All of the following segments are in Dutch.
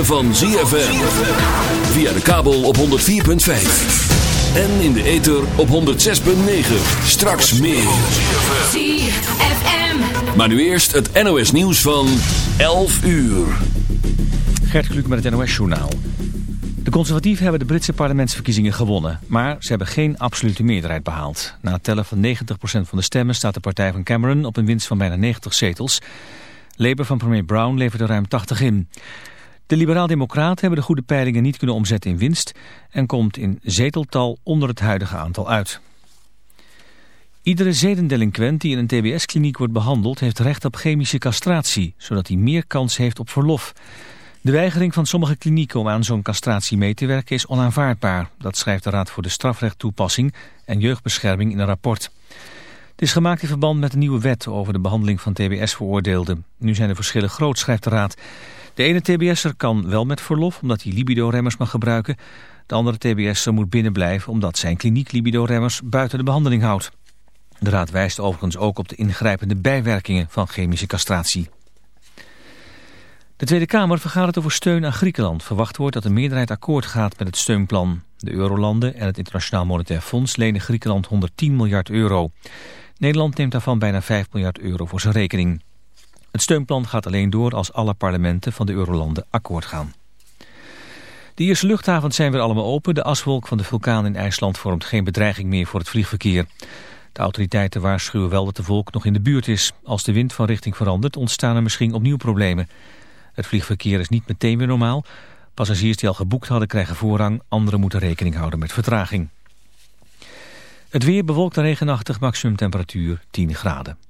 ritme van ZFM. Via de kabel op 104.5. En in de ether op 106.9. Straks meer. ZFM. Maar nu eerst het NOS nieuws van 11 uur. Gert Kluk met het NOS-journaal. De conservatieven hebben de Britse parlementsverkiezingen gewonnen, maar ze hebben geen absolute meerderheid behaald. Na het tellen van 90% van de stemmen staat de partij van Cameron op een winst van bijna 90 zetels. Labour van premier Brown leverde ruim 80 in. De liberaal-democraten hebben de goede peilingen niet kunnen omzetten in winst en komt in zeteltal onder het huidige aantal uit. Iedere zedendelinquent die in een tbs-kliniek wordt behandeld heeft recht op chemische castratie, zodat hij meer kans heeft op verlof. De weigering van sommige klinieken om aan zo'n castratie mee te werken is onaanvaardbaar. Dat schrijft de Raad voor de Strafrechttoepassing en Jeugdbescherming in een rapport. Het is gemaakt in verband met een nieuwe wet over de behandeling van tbs-veroordeelden. Nu zijn de verschillen groot, schrijft de Raad. De ene tbs'er kan wel met verlof, omdat hij libido-remmers mag gebruiken. De andere tbs'er moet binnenblijven, omdat zijn kliniek libido-remmers buiten de behandeling houdt. De Raad wijst overigens ook op de ingrijpende bijwerkingen van chemische castratie. De Tweede Kamer vergadert over steun aan Griekenland. Verwacht wordt dat de meerderheid akkoord gaat met het steunplan. De Eurolanden en het Internationaal Monetair Fonds lenen Griekenland 110 miljard euro. Nederland neemt daarvan bijna 5 miljard euro voor zijn rekening. Het steunplan gaat alleen door als alle parlementen van de Eurolanden akkoord gaan. De Ierse luchthavens zijn weer allemaal open. De aswolk van de vulkaan in IJsland vormt geen bedreiging meer voor het vliegverkeer. De autoriteiten waarschuwen wel dat de volk nog in de buurt is. Als de wind van richting verandert ontstaan er misschien opnieuw problemen. Het vliegverkeer is niet meteen weer normaal. Passagiers die al geboekt hadden krijgen voorrang. Anderen moeten rekening houden met vertraging. Het weer bewolkt en regenachtig, maximum temperatuur 10 graden.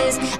eyes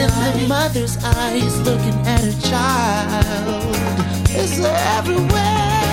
In the mother's eyes looking at her child. is everywhere.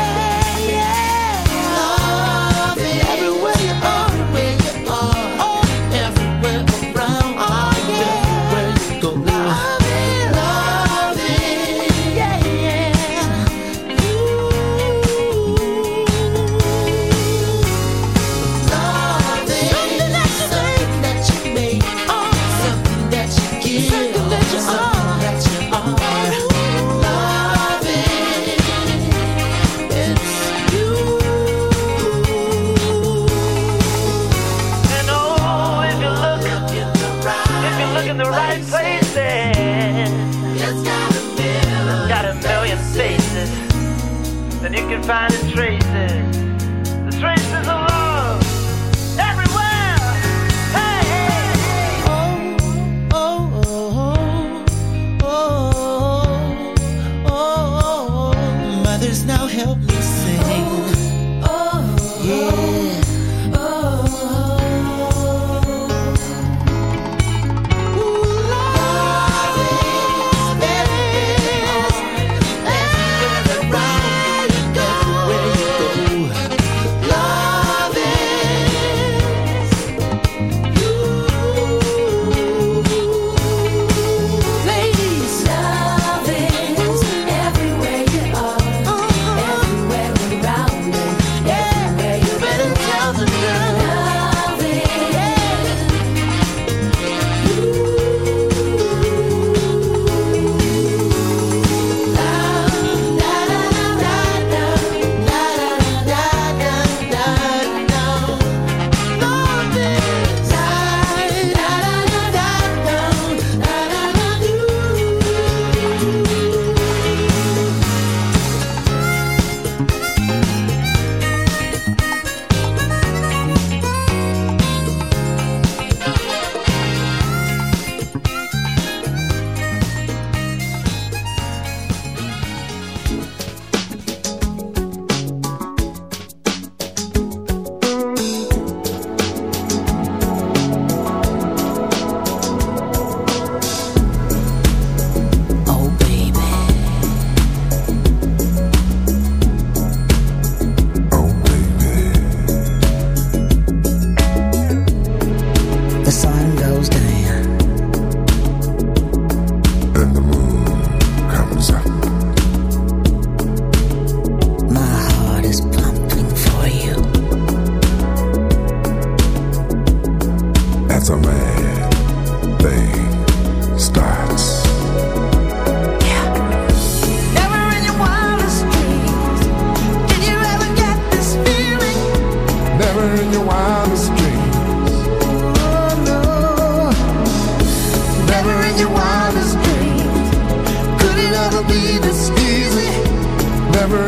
Find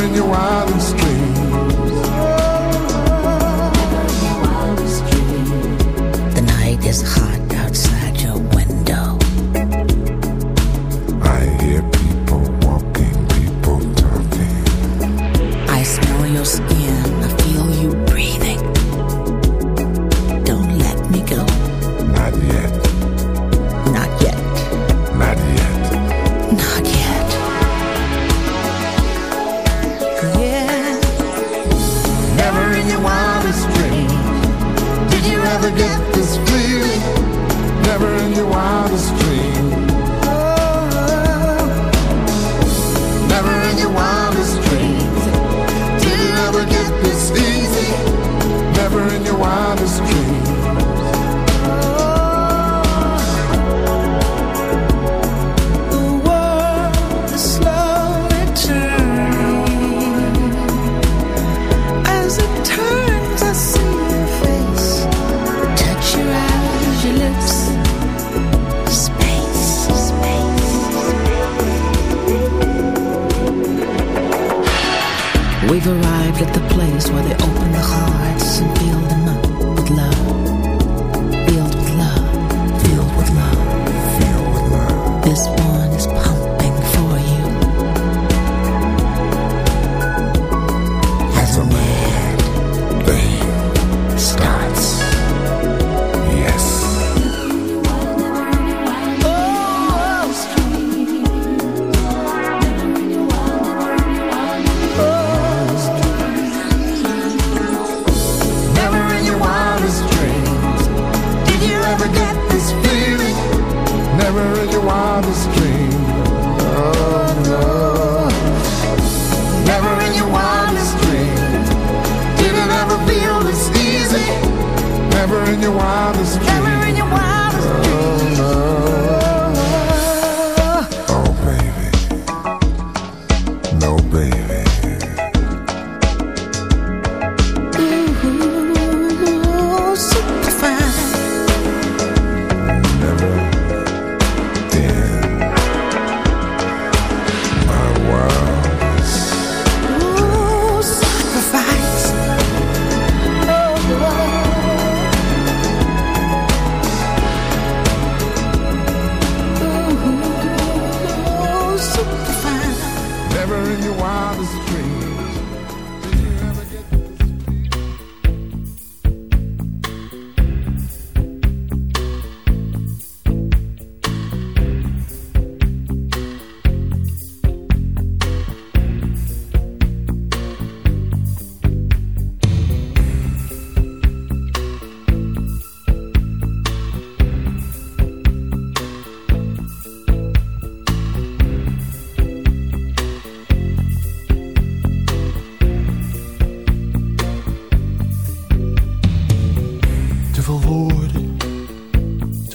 in your wildest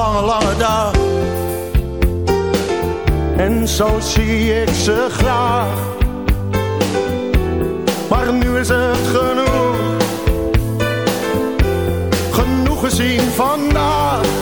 Lange, lange dag. En zo zie ik ze graag. Maar nu is het genoeg. Genoeg gezien vandaag.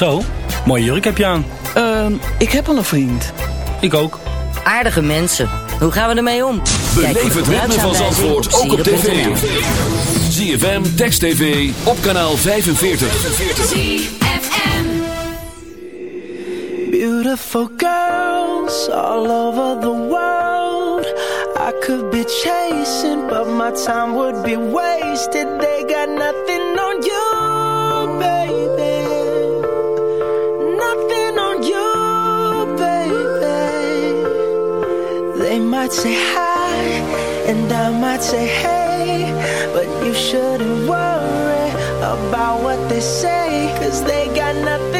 Zo, mooie jurk heb je aan. Ehm, ik heb al een vriend. Ik ook. Aardige mensen. Hoe gaan we ermee om? Beleef het ritme van Zandvoort ook op tv. ZFM, Text TV, op kanaal 45. 45. Beautiful girls all over the world I could be chasing, but my time would be wasted They got nothing say hi, and I might say hey, but you shouldn't worry about what they say, cause they got nothing.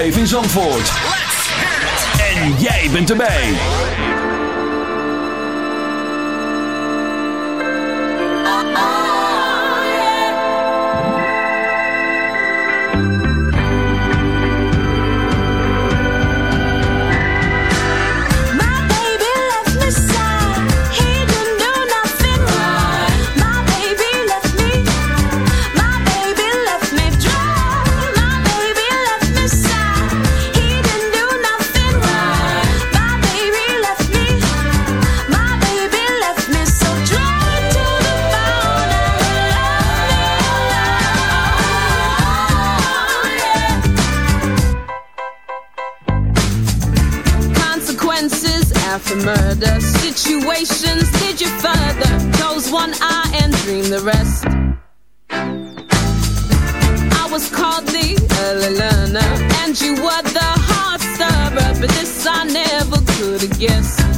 live in Zandvoort. Never could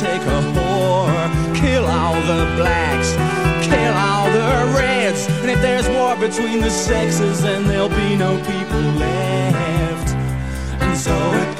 take a whore. Kill all the blacks, kill all the reds. And if there's war between the sexes, then there'll be no people left. And so it